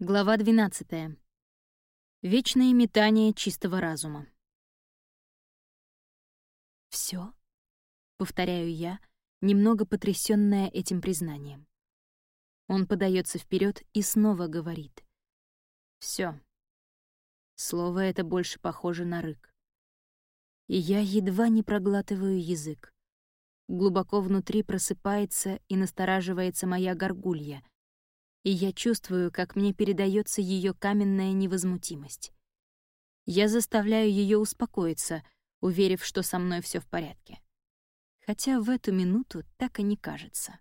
Глава 12. Вечное метание чистого разума. Все, повторяю я, немного потрясённая этим признанием. Он подается вперед и снова говорит. Все. Слово это больше похоже на рык. И я едва не проглатываю язык. Глубоко внутри просыпается и настораживается моя горгулья — и я чувствую, как мне передается ее каменная невозмутимость. Я заставляю ее успокоиться, уверив, что со мной все в порядке. Хотя в эту минуту так и не кажется.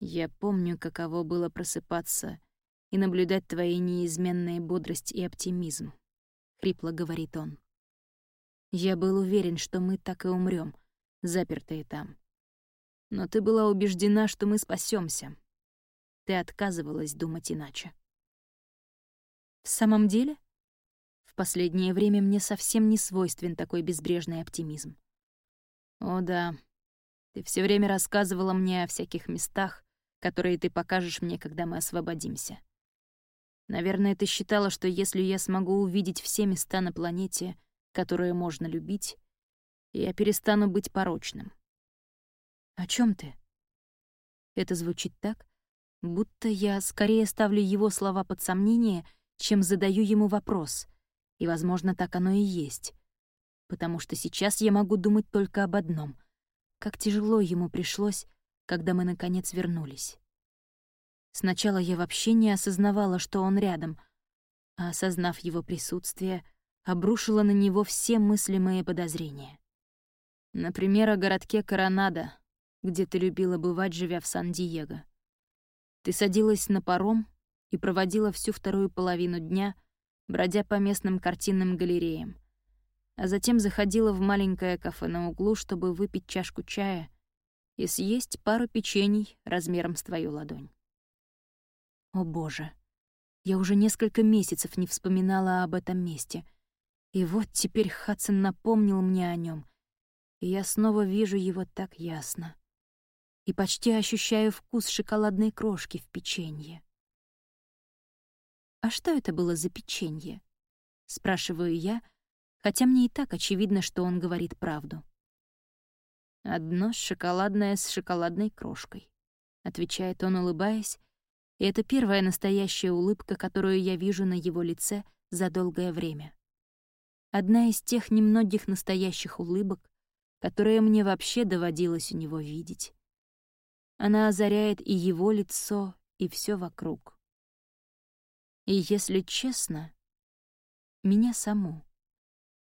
Я помню, каково было просыпаться и наблюдать твои неизменные бодрость и оптимизм, — хрипло говорит он. Я был уверен, что мы так и умрем, запертые там. Но ты была убеждена, что мы спасемся, ты отказывалась думать иначе. В самом деле, в последнее время мне совсем не свойствен такой безбрежный оптимизм. О да, ты все время рассказывала мне о всяких местах, которые ты покажешь мне, когда мы освободимся. Наверное, ты считала, что если я смогу увидеть все места на планете, которые можно любить, я перестану быть порочным. О чем ты? Это звучит так, Будто я скорее ставлю его слова под сомнение, чем задаю ему вопрос. И, возможно, так оно и есть. Потому что сейчас я могу думать только об одном. Как тяжело ему пришлось, когда мы, наконец, вернулись. Сначала я вообще не осознавала, что он рядом, а, осознав его присутствие, обрушила на него все мыслимые подозрения. Например, о городке Коронадо, где ты любила бывать, живя в Сан-Диего. Ты садилась на паром и проводила всю вторую половину дня, бродя по местным картинным галереям, а затем заходила в маленькое кафе на углу, чтобы выпить чашку чая и съесть пару печений размером с твою ладонь. О боже, я уже несколько месяцев не вспоминала об этом месте, и вот теперь Хадсон напомнил мне о нем, и я снова вижу его так ясно и почти ощущаю вкус шоколадной крошки в печенье. «А что это было за печенье?» — спрашиваю я, хотя мне и так очевидно, что он говорит правду. «Одно шоколадное с шоколадной крошкой», — отвечает он, улыбаясь, и это первая настоящая улыбка, которую я вижу на его лице за долгое время. Одна из тех немногих настоящих улыбок, которые мне вообще доводилось у него видеть. Она озаряет и его лицо, и все вокруг. И если честно, меня саму.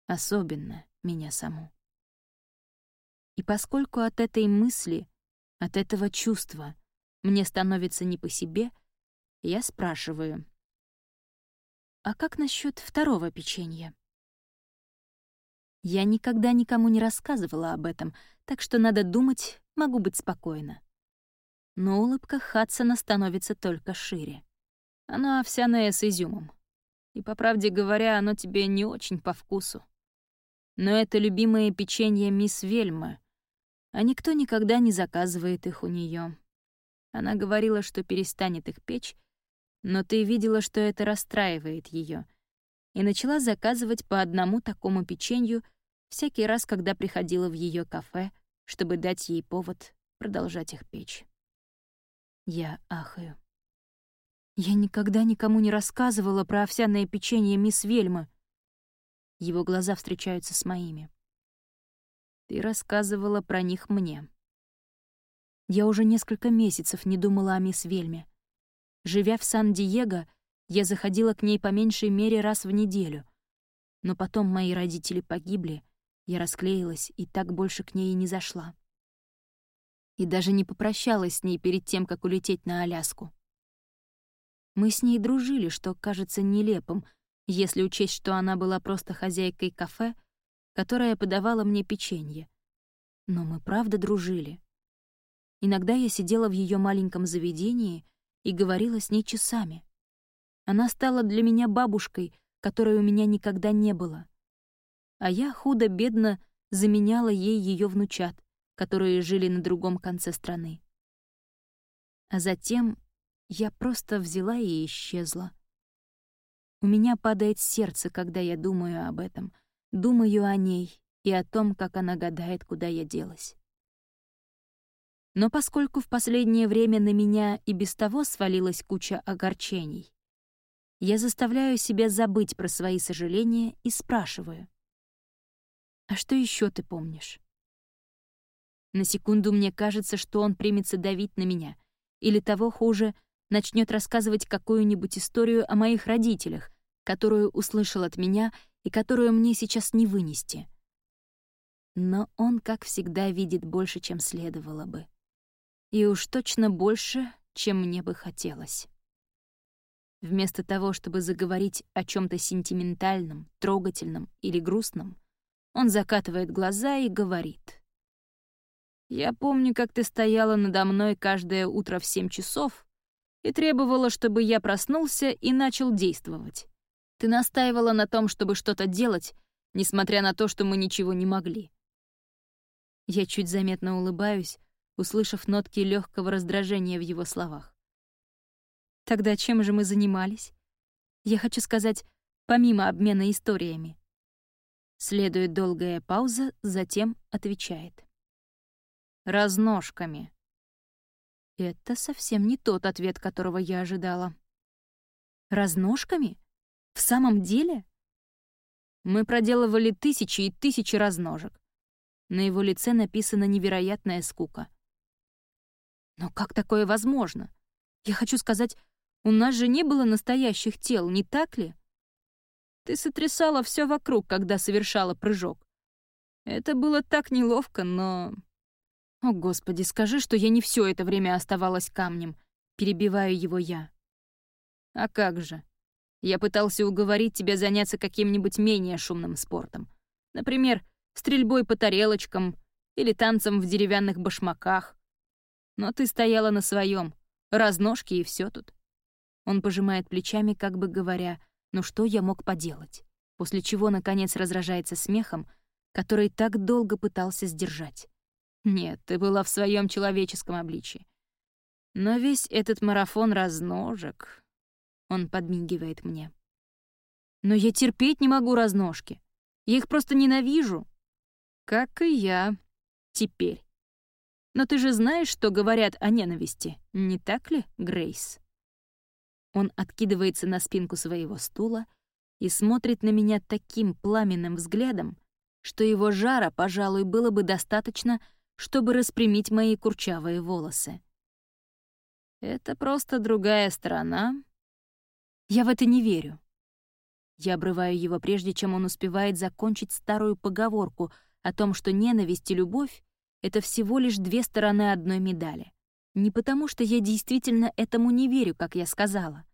Особенно меня саму. И поскольку от этой мысли, от этого чувства мне становится не по себе, я спрашиваю, «А как насчет второго печенья?» Я никогда никому не рассказывала об этом, так что, надо думать, могу быть спокойна но улыбка Хадсона становится только шире. Оно овсяное с изюмом. И, по правде говоря, оно тебе не очень по вкусу. Но это любимые печенья мисс Вельма, а никто никогда не заказывает их у нее. Она говорила, что перестанет их печь, но ты видела, что это расстраивает ее, и начала заказывать по одному такому печенью всякий раз, когда приходила в ее кафе, чтобы дать ей повод продолжать их печь. Я ахаю. Я никогда никому не рассказывала про овсяное печенье мисс Вельмы. Его глаза встречаются с моими. Ты рассказывала про них мне. Я уже несколько месяцев не думала о мисс Вельме. Живя в Сан-Диего, я заходила к ней по меньшей мере раз в неделю. Но потом мои родители погибли, я расклеилась и так больше к ней не зашла и даже не попрощалась с ней перед тем, как улететь на Аляску. Мы с ней дружили, что кажется нелепым, если учесть, что она была просто хозяйкой кафе, которая подавала мне печенье. Но мы правда дружили. Иногда я сидела в ее маленьком заведении и говорила с ней часами. Она стала для меня бабушкой, которой у меня никогда не было. А я худо-бедно заменяла ей ее внучат которые жили на другом конце страны. А затем я просто взяла и исчезла. У меня падает сердце, когда я думаю об этом, думаю о ней и о том, как она гадает, куда я делась. Но поскольку в последнее время на меня и без того свалилась куча огорчений, я заставляю себя забыть про свои сожаления и спрашиваю. «А что еще ты помнишь?» На секунду мне кажется, что он примется давить на меня, или того хуже, начнет рассказывать какую-нибудь историю о моих родителях, которую услышал от меня и которую мне сейчас не вынести. Но он, как всегда, видит больше, чем следовало бы. И уж точно больше, чем мне бы хотелось. Вместо того, чтобы заговорить о чем то сентиментальном, трогательном или грустном, он закатывает глаза и говорит. «Я помню, как ты стояла надо мной каждое утро в семь часов и требовала, чтобы я проснулся и начал действовать. Ты настаивала на том, чтобы что-то делать, несмотря на то, что мы ничего не могли». Я чуть заметно улыбаюсь, услышав нотки легкого раздражения в его словах. Тогда чем же мы занимались? Я хочу сказать, помимо обмена историями. Следует долгая пауза, затем отвечает. Разножками. Это совсем не тот ответ, которого я ожидала. Разножками? В самом деле? Мы проделывали тысячи и тысячи разножек. На его лице написана невероятная скука. Но как такое возможно? Я хочу сказать, у нас же не было настоящих тел, не так ли? Ты сотрясала все вокруг, когда совершала прыжок. Это было так неловко, но... О, Господи, скажи, что я не все это время оставалась камнем. Перебиваю его я. А как же? Я пытался уговорить тебя заняться каким-нибудь менее шумным спортом. Например, стрельбой по тарелочкам или танцем в деревянных башмаках. Но ты стояла на своем, разножки и все тут. Он пожимает плечами, как бы говоря, «Ну что я мог поделать?» После чего, наконец, разражается смехом, который так долго пытался сдержать. «Нет, ты была в своем человеческом обличии. Но весь этот марафон разножек...» Он подмигивает мне. «Но я терпеть не могу разножки. Я их просто ненавижу. Как и я. Теперь. Но ты же знаешь, что говорят о ненависти, не так ли, Грейс?» Он откидывается на спинку своего стула и смотрит на меня таким пламенным взглядом, что его жара, пожалуй, было бы достаточно, чтобы распрямить мои курчавые волосы. Это просто другая сторона. Я в это не верю. Я обрываю его, прежде чем он успевает закончить старую поговорку о том, что ненависть и любовь — это всего лишь две стороны одной медали. Не потому, что я действительно этому не верю, как я сказала,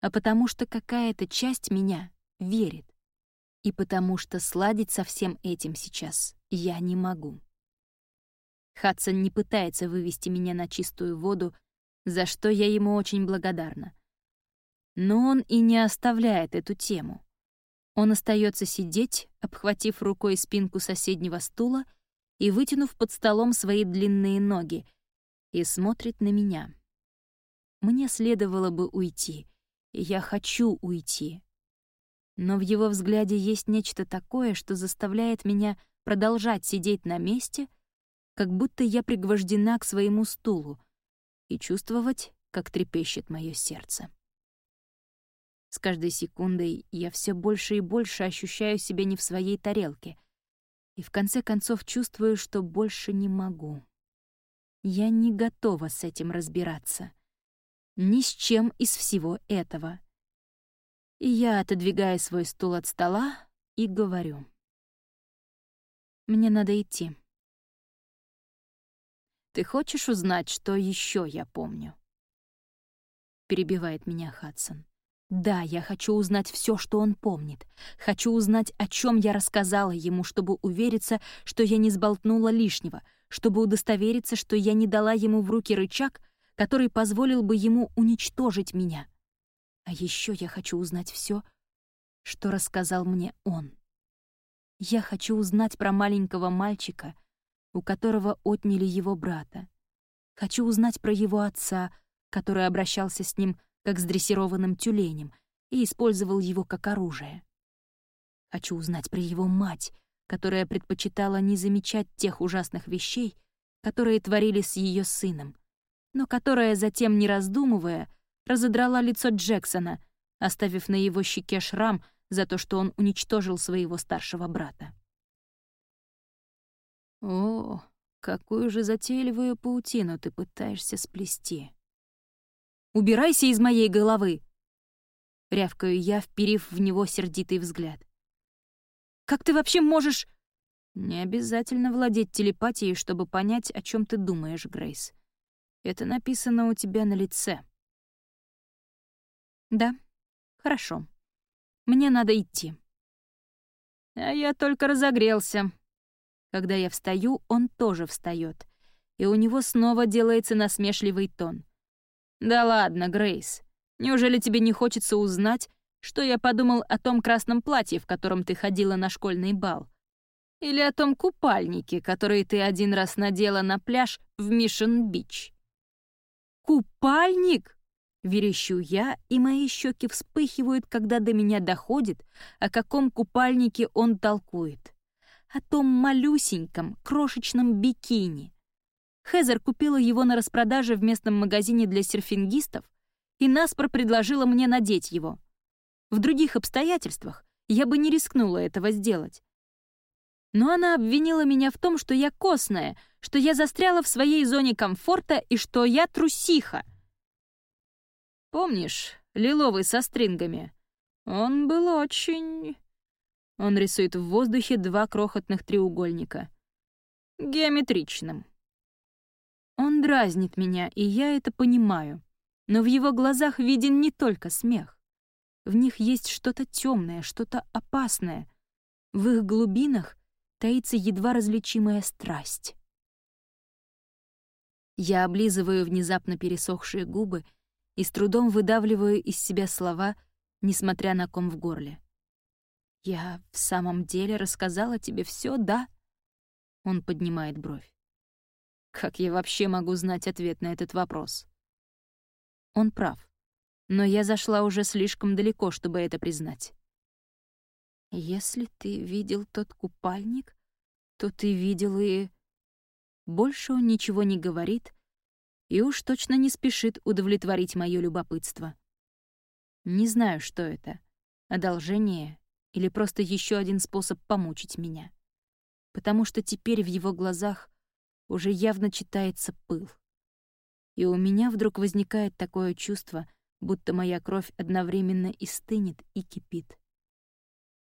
а потому что какая-то часть меня верит. И потому что сладить со всем этим сейчас я не могу. Хадсон не пытается вывести меня на чистую воду, за что я ему очень благодарна. Но он и не оставляет эту тему. Он остается сидеть, обхватив рукой спинку соседнего стула и вытянув под столом свои длинные ноги, и смотрит на меня. Мне следовало бы уйти, я хочу уйти. Но в его взгляде есть нечто такое, что заставляет меня продолжать сидеть на месте, как будто я пригвождена к своему стулу, и чувствовать, как трепещет мое сердце. С каждой секундой я все больше и больше ощущаю себя не в своей тарелке, и в конце концов чувствую, что больше не могу. Я не готова с этим разбираться. Ни с чем из всего этого. И я отодвигаю свой стул от стола и говорю. Мне надо идти. «Ты хочешь узнать, что еще я помню?» Перебивает меня Хадсон. Да, я хочу узнать все, что он помнит. Хочу узнать, о чем я рассказала ему, чтобы увериться, что я не сболтнула лишнего, чтобы удостовериться, что я не дала ему в руки рычаг, который позволил бы ему уничтожить меня. А еще я хочу узнать все, что рассказал мне он. Я хочу узнать про маленького мальчика, у которого отняли его брата. Хочу узнать про его отца, который обращался с ним как с дрессированным тюленем и использовал его как оружие. Хочу узнать про его мать, которая предпочитала не замечать тех ужасных вещей, которые творили с ее сыном, но которая затем, не раздумывая, разодрала лицо Джексона, оставив на его щеке шрам за то, что он уничтожил своего старшего брата. «О, какую же затейливую паутину ты пытаешься сплести!» «Убирайся из моей головы!» Рявкаю я, вперив в него сердитый взгляд. «Как ты вообще можешь...» «Не обязательно владеть телепатией, чтобы понять, о чем ты думаешь, Грейс. Это написано у тебя на лице». «Да, хорошо. Мне надо идти». «А я только разогрелся». Когда я встаю, он тоже встает, и у него снова делается насмешливый тон. «Да ладно, Грейс, неужели тебе не хочется узнать, что я подумал о том красном платье, в котором ты ходила на школьный бал? Или о том купальнике, который ты один раз надела на пляж в Мишен-Бич?» «Купальник?» — верещу я, и мои щеки вспыхивают, когда до меня доходит, о каком купальнике он толкует. О том малюсеньком, крошечном бикини. Хезер купила его на распродаже в местном магазине для серфингистов и наспор предложила мне надеть его. В других обстоятельствах я бы не рискнула этого сделать. Но она обвинила меня в том, что я костная, что я застряла в своей зоне комфорта и что я трусиха. Помнишь, лиловый со стрингами? Он был очень... Он рисует в воздухе два крохотных треугольника. Геометричным. Он дразнит меня, и я это понимаю. Но в его глазах виден не только смех. В них есть что-то темное, что-то опасное. В их глубинах таится едва различимая страсть. Я облизываю внезапно пересохшие губы и с трудом выдавливаю из себя слова, несмотря на ком в горле. «Я в самом деле рассказала тебе все, да?» Он поднимает бровь. «Как я вообще могу знать ответ на этот вопрос?» Он прав, но я зашла уже слишком далеко, чтобы это признать. Если ты видел тот купальник, то ты видел и... Больше он ничего не говорит и уж точно не спешит удовлетворить мое любопытство. Не знаю, что это — одолжение или просто еще один способ помучить меня. Потому что теперь в его глазах уже явно читается пыл. И у меня вдруг возникает такое чувство, будто моя кровь одновременно и стынет, и кипит.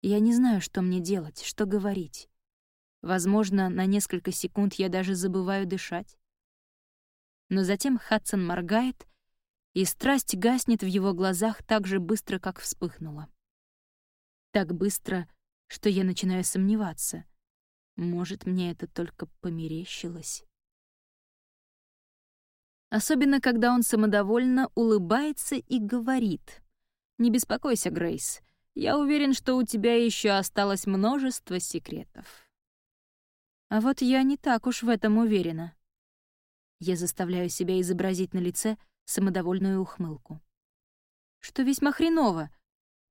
Я не знаю, что мне делать, что говорить. Возможно, на несколько секунд я даже забываю дышать. Но затем Хадсон моргает, и страсть гаснет в его глазах так же быстро, как вспыхнула. Так быстро, что я начинаю сомневаться. Может, мне это только померещилось? Особенно, когда он самодовольно улыбается и говорит. «Не беспокойся, Грейс. Я уверен, что у тебя еще осталось множество секретов. А вот я не так уж в этом уверена. Я заставляю себя изобразить на лице самодовольную ухмылку. Что весьма хреново,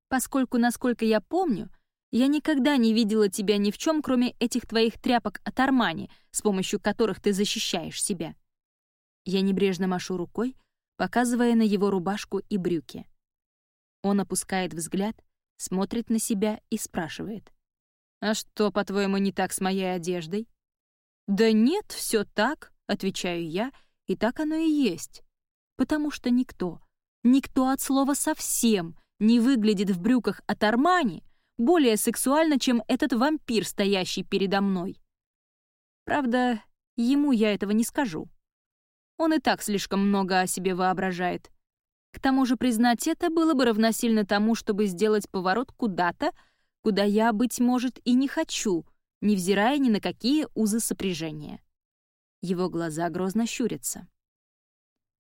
поскольку, насколько я помню, я никогда не видела тебя ни в чем, кроме этих твоих тряпок от Армани, с помощью которых ты защищаешь себя. Я небрежно машу рукой, показывая на его рубашку и брюки. Он опускает взгляд, смотрит на себя и спрашивает. «А что, по-твоему, не так с моей одеждой?» «Да нет, все так», — отвечаю я, и так оно и есть. Потому что никто, никто от слова совсем не выглядит в брюках от Армани более сексуально, чем этот вампир, стоящий передо мной. Правда, ему я этого не скажу. Он и так слишком много о себе воображает. К тому же признать это было бы равносильно тому, чтобы сделать поворот куда-то, куда я, быть может, и не хочу, невзирая ни на какие узы сопряжения. Его глаза грозно щурятся.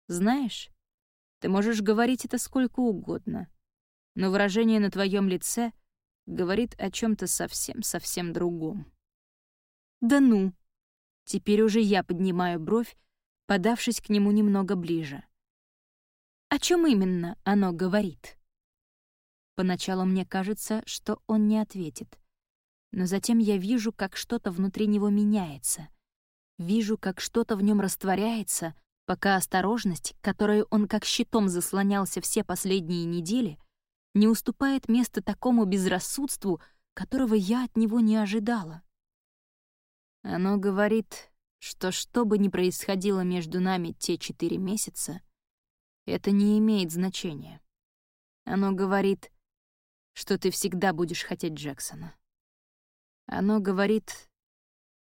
«Знаешь, ты можешь говорить это сколько угодно, но выражение на твоем лице говорит о чем то совсем-совсем другом». «Да ну!» Теперь уже я поднимаю бровь, подавшись к нему немного ближе. О чем именно оно говорит? Поначалу мне кажется, что он не ответит. Но затем я вижу, как что-то внутри него меняется. Вижу, как что-то в нем растворяется, пока осторожность, которой он как щитом заслонялся все последние недели, не уступает место такому безрассудству, которого я от него не ожидала. Оно говорит, что что бы ни происходило между нами те четыре месяца, это не имеет значения. Оно говорит, что ты всегда будешь хотеть Джексона. Оно говорит...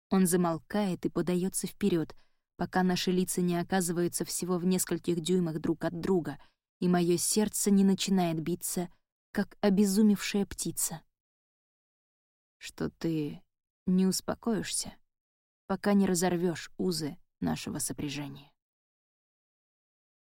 Он замолкает и подается вперед, пока наши лица не оказываются всего в нескольких дюймах друг от друга, и мое сердце не начинает биться, как обезумевшая птица. Что ты не успокоишься, пока не разорвешь узы нашего сопряжения.